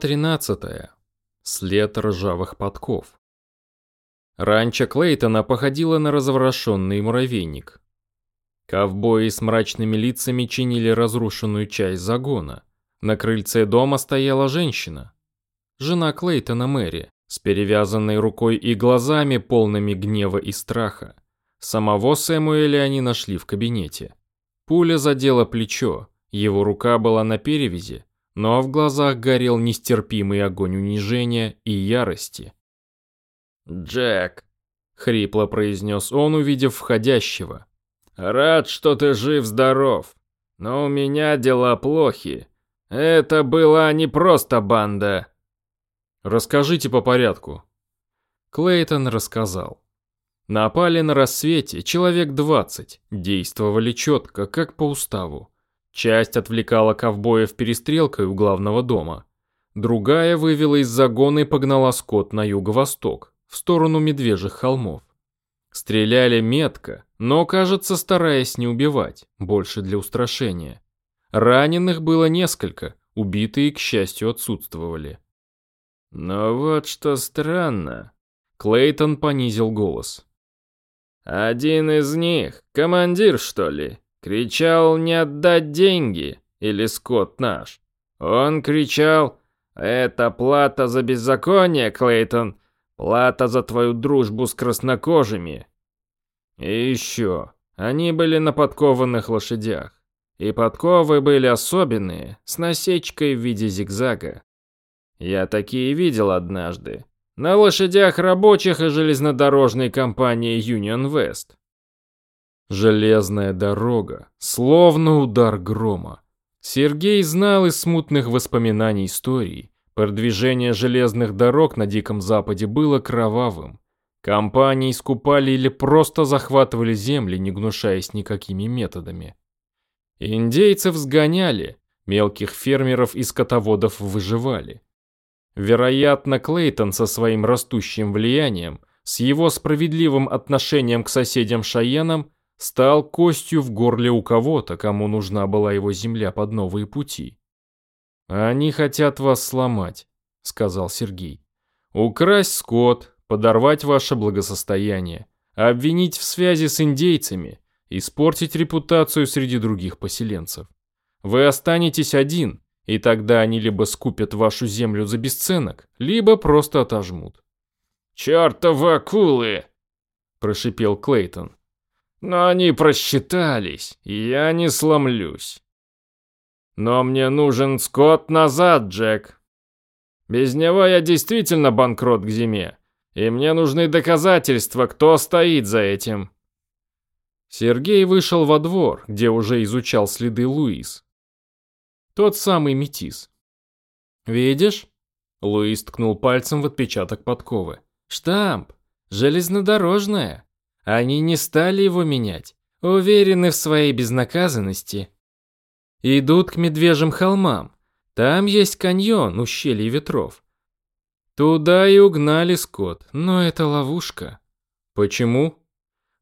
Глава 13. След ржавых подков. Ранчо Клейтона походило на разворошенный муравейник. Ковбои с мрачными лицами чинили разрушенную часть загона. На крыльце дома стояла женщина. Жена Клейтона Мэри, с перевязанной рукой и глазами, полными гнева и страха. Самого Сэмуэля они нашли в кабинете. Пуля задела плечо, его рука была на перевязи, но в глазах горел нестерпимый огонь унижения и ярости. «Джек», — хрипло произнес он, увидев входящего. «Рад, что ты жив-здоров, но у меня дела плохи. Это была не просто банда». «Расскажите по порядку». Клейтон рассказал. Напали на рассвете, человек двадцать, действовали четко, как по уставу. Часть отвлекала ковбоев перестрелкой у главного дома. Другая вывела из загона и погнала скот на юго-восток, в сторону Медвежьих холмов. Стреляли метко, но, кажется, стараясь не убивать, больше для устрашения. Раненых было несколько, убитые, к счастью, отсутствовали. «Но вот что странно», — Клейтон понизил голос. «Один из них, командир, что ли, Кричал не отдать деньги, или скот наш. Он кричал, это плата за беззаконие, Клейтон, плата за твою дружбу с краснокожими. И еще, они были на подкованных лошадях. И подковы были особенные, с насечкой в виде зигзага. Я такие видел однажды. На лошадях рабочих и железнодорожной компании Union West. Железная дорога, словно удар грома. Сергей знал из смутных воспоминаний истории. Продвижение железных дорог на Диком Западе было кровавым. Компании скупали или просто захватывали земли, не гнушаясь никакими методами. Индейцев сгоняли, мелких фермеров и скотоводов выживали. Вероятно, Клейтон со своим растущим влиянием, с его справедливым отношением к соседям Шаенам стал костью в горле у кого-то, кому нужна была его земля под новые пути. «Они хотят вас сломать», — сказал Сергей. «Украсть скот, подорвать ваше благосостояние, обвинить в связи с индейцами, испортить репутацию среди других поселенцев. Вы останетесь один, и тогда они либо скупят вашу землю за бесценок, либо просто отожмут». «Чёртовы акулы!» – прошипел Клейтон. Но они просчитались, и я не сломлюсь. Но мне нужен скот назад, Джек. Без него я действительно банкрот к зиме, и мне нужны доказательства, кто стоит за этим. Сергей вышел во двор, где уже изучал следы Луис. Тот самый метис. «Видишь?» Луис ткнул пальцем в отпечаток подковы. «Штамп. Железнодорожная. Они не стали его менять, уверены в своей безнаказанности. Идут к Медвежьим холмам. Там есть каньон, ущелье ветров. Туда и угнали скот, но это ловушка. Почему?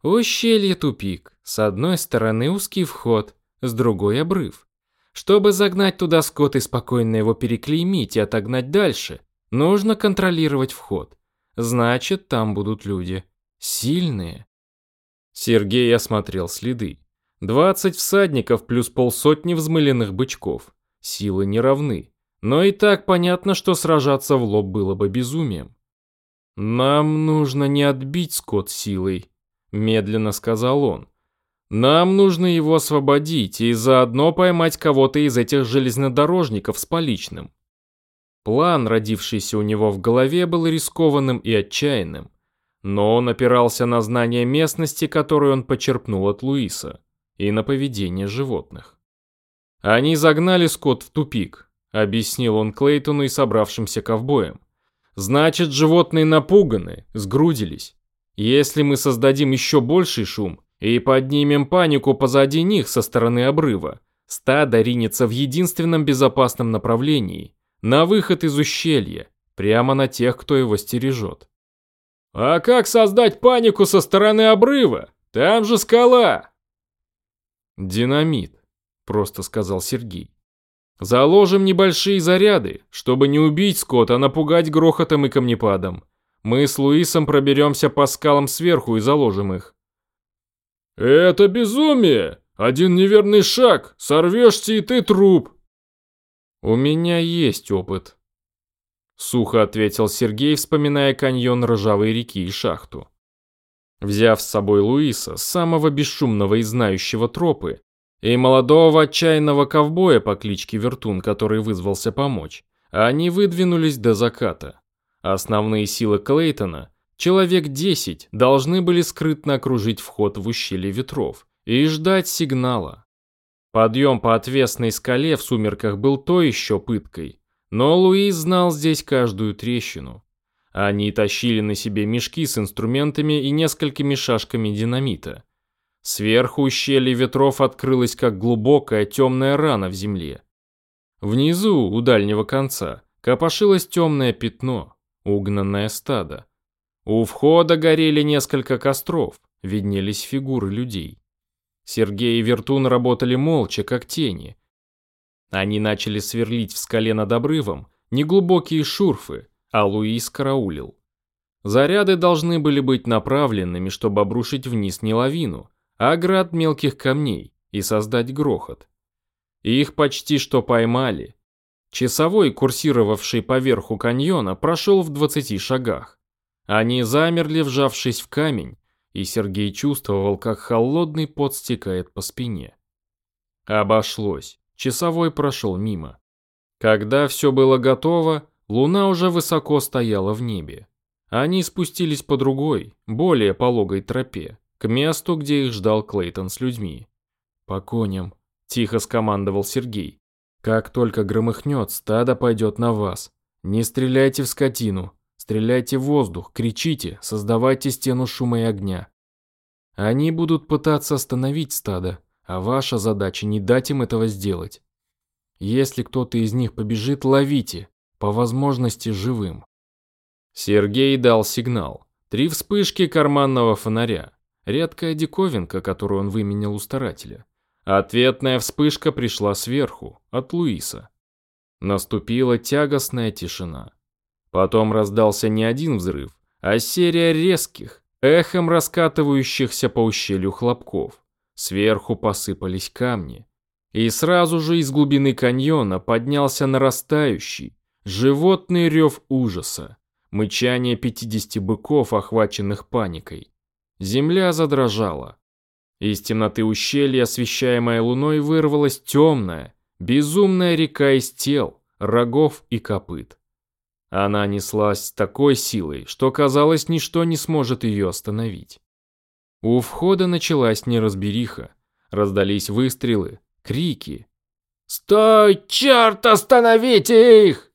Ущелье тупик. С одной стороны узкий вход, с другой обрыв. Чтобы загнать туда скот и спокойно его переклеймить и отогнать дальше, нужно контролировать вход. Значит, там будут люди. Сильные. Сергей осмотрел следы. Двадцать всадников плюс полсотни взмыленных бычков. Силы не равны. Но и так понятно, что сражаться в лоб было бы безумием. «Нам нужно не отбить скот силой», – медленно сказал он. «Нам нужно его освободить и заодно поймать кого-то из этих железнодорожников с поличным». План, родившийся у него в голове, был рискованным и отчаянным но он опирался на знания местности, которую он почерпнул от Луиса, и на поведение животных. Они загнали скот в тупик, объяснил он Клейтону и собравшимся ковбоям. Значит, животные напуганы, сгрудились. Если мы создадим еще больший шум и поднимем панику позади них со стороны обрыва, стадо ринется в единственном безопасном направлении, на выход из ущелья, прямо на тех, кто его стережет. «А как создать панику со стороны обрыва? Там же скала!» «Динамит», — просто сказал Сергей. Заложим небольшие заряды, чтобы не убить скот, а напугать грохотом и камнепадом. Мы с Луисом проберемся по скалам сверху и заложим их. Это безумие! Один неверный шаг, сорвешься и ты труп. У меня есть опыт. Сухо ответил Сергей, вспоминая каньон ржавой реки и шахту. Взяв с собой Луиса, самого бесшумного и знающего тропы, и молодого отчаянного ковбоя по кличке Вертун, который вызвался помочь, они выдвинулись до заката. Основные силы Клейтона, человек 10, должны были скрытно окружить вход в ущелье ветров и ждать сигнала. Подъем по отвесной скале в сумерках был то еще пыткой, но Луис знал здесь каждую трещину. Они тащили на себе мешки с инструментами и несколькими шашками динамита. Сверху ущелье ветров открылось как глубокая темная рана в земле. Внизу, у дальнего конца, копошилось темное пятно, угнанное стадо. У входа горели несколько костров, виднелись фигуры людей. Сергей и Вертун работали молча, как тени. Они начали сверлить в скале над обрывом неглубокие шурфы, а Луис караулил. Заряды должны были быть направленными, чтобы обрушить вниз не лавину, а град мелких камней и создать грохот. Их почти что поймали. Часовой, курсировавший по верху каньона, прошел в 20 шагах. Они замерли, вжавшись в камень, и Сергей чувствовал, как холодный пот стекает по спине. Обошлось. Часовой прошел мимо. Когда все было готово, луна уже высоко стояла в небе. Они спустились по другой, более пологой тропе к месту, где их ждал Клейтон с людьми. «По коням», – тихо скомандовал Сергей. «Как только громыхнет, стадо пойдет на вас. Не стреляйте в скотину, стреляйте в воздух, кричите, создавайте стену шума и огня. Они будут пытаться остановить стадо, а ваша задача не дать им этого сделать. Если кто-то из них побежит, ловите, по возможности живым». Сергей дал сигнал. Три вспышки карманного фонаря. Редкая диковинка, которую он выменял у старателя. Ответная вспышка пришла сверху, от Луиса. Наступила тягостная тишина. Потом раздался не один взрыв, а серия резких, эхом раскатывающихся по ущелью хлопков. Сверху посыпались камни. И сразу же из глубины каньона поднялся нарастающий, животный рев ужаса, мычание 50 быков, охваченных паникой. Земля задрожала. Из темноты ущелья, освещаемая луной, вырвалась темная, безумная река из тел, рогов и копыт. Она неслась с такой силой, что казалось, ничто не сможет ее остановить. У входа началась неразбериха. Раздались выстрелы, крики. «Стой, черт, остановите их!»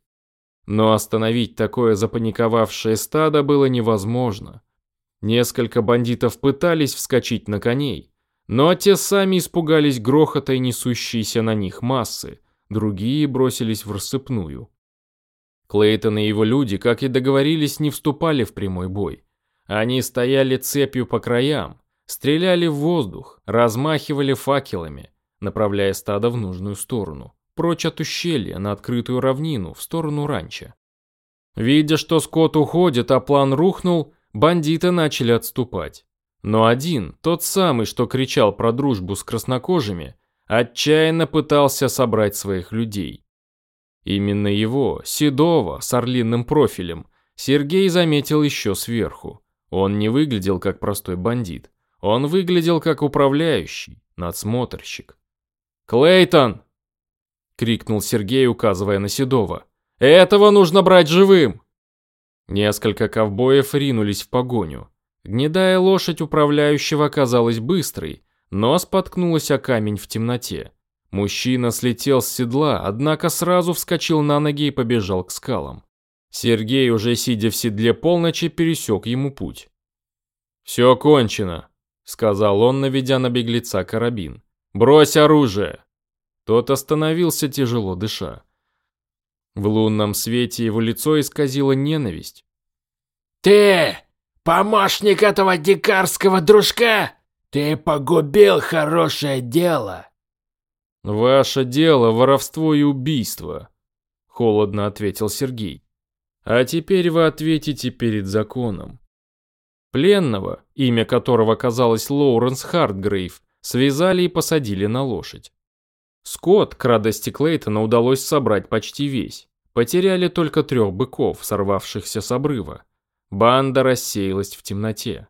Но остановить такое запаниковавшее стадо было невозможно. Несколько бандитов пытались вскочить на коней, но те сами испугались грохота и несущейся на них массы, другие бросились в рассыпную. Клейтон и его люди, как и договорились, не вступали в прямой бой. Они стояли цепью по краям, стреляли в воздух, размахивали факелами, направляя стадо в нужную сторону, прочь от ущелья на открытую равнину, в сторону ранчо. Видя, что скот уходит, а план рухнул, бандиты начали отступать. Но один, тот самый, что кричал про дружбу с краснокожими, отчаянно пытался собрать своих людей. Именно его, седого, с орлиным профилем, Сергей заметил еще сверху. Он не выглядел как простой бандит. Он выглядел как управляющий, надсмотрщик. «Клейтон!» — крикнул Сергей, указывая на Седова. «Этого нужно брать живым!» Несколько ковбоев ринулись в погоню. Гнедая лошадь управляющего оказалась быстрой, но споткнулась о камень в темноте. Мужчина слетел с седла, однако сразу вскочил на ноги и побежал к скалам. Сергей, уже сидя в седле полночи, пересек ему путь. «Все кончено», — сказал он, наведя на беглеца карабин. «Брось оружие!» Тот остановился, тяжело дыша. В лунном свете его лицо исказило ненависть. «Ты, помощник этого дикарского дружка, ты погубил хорошее дело!» «Ваше дело – воровство и убийство», – холодно ответил Сергей. «А теперь вы ответите перед законом». Пленного, имя которого казалось Лоуренс Хартгрейв, связали и посадили на лошадь. Скот к радости Клейтона удалось собрать почти весь. Потеряли только трех быков, сорвавшихся с обрыва. Банда рассеялась в темноте.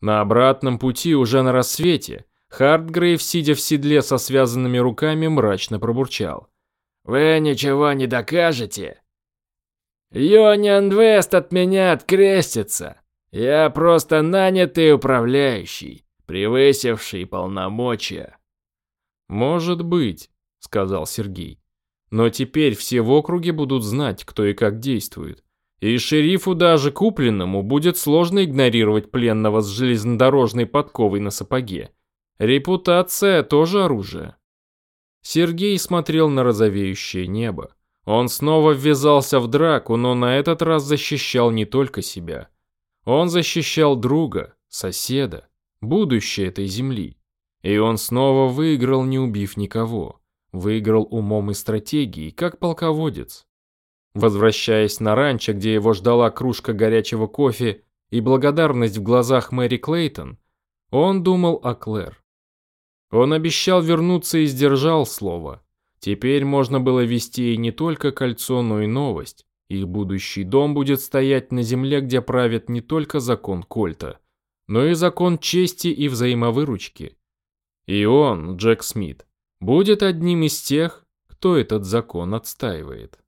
На обратном пути уже на рассвете Хартгрейв, сидя в седле со связанными руками, мрачно пробурчал. «Вы ничего не докажете? Йониан Вест от меня открестится. Я просто нанятый управляющий, превысивший полномочия». «Может быть», — сказал Сергей. «Но теперь все в округе будут знать, кто и как действует. И шерифу даже купленному будет сложно игнорировать пленного с железнодорожной подковой на сапоге. Репутация тоже оружие. Сергей смотрел на розовеющее небо. Он снова ввязался в драку, но на этот раз защищал не только себя. Он защищал друга, соседа, будущее этой земли. И он снова выиграл, не убив никого. Выиграл умом и стратегией, как полководец. Возвращаясь на ранчо, где его ждала кружка горячего кофе и благодарность в глазах Мэри Клейтон, он думал о Клэр. Он обещал вернуться и сдержал слово. Теперь можно было вести и не только кольцо, но и новость. Их будущий дом будет стоять на земле, где правит не только закон Кольта, но и закон чести и взаимовыручки. И он, Джек Смит, будет одним из тех, кто этот закон отстаивает.